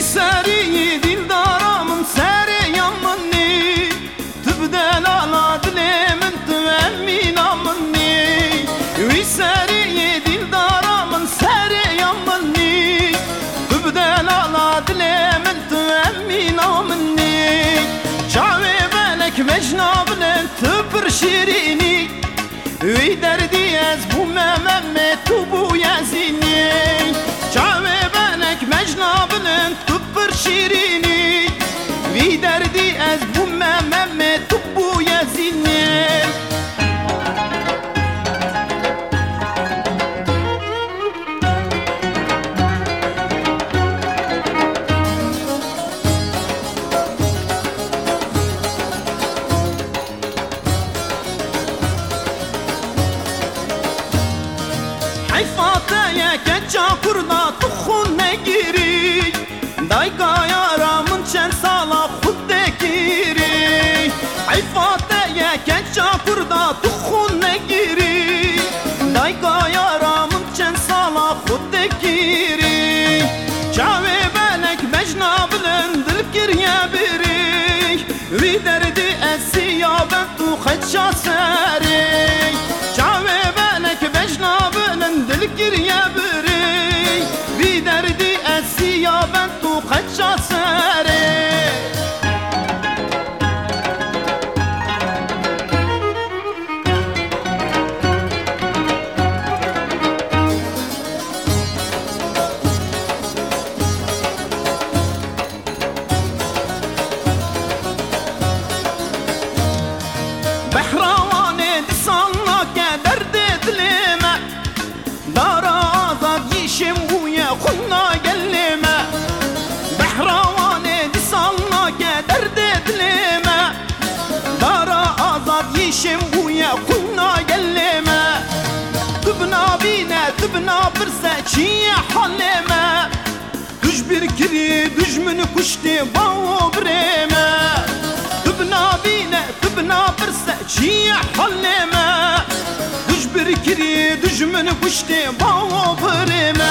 Ey seri dildaramın seri yamın ni Tübden ala dilemin tüvemmin amın ni Ey seri dildaramın seri yamın ni Tübden ala dilemin tüvemmin amın ni Çave belek mecnabne tüpür şirini. Ey derdi ez bu mememme tubu Ayga yaramın çen sala hudde giri Ayfate yeken çakurda tuhun ne giri. Dayga yaramın çen sala hudde giri Çave belek mecna bilen dil biri. Vi derdi esiya ben tu haçça seri. Çave belek mecna bilen شود تو خچا سره işim buya kuna gelleme. Tıbna bine tıbna birse çiye haleme. Düş bir kiri düşmünü kuşti bao breme. Tıbna bine tıbna birse çiye haleme. Düş bir kiri düşmünü kuşti bao breme.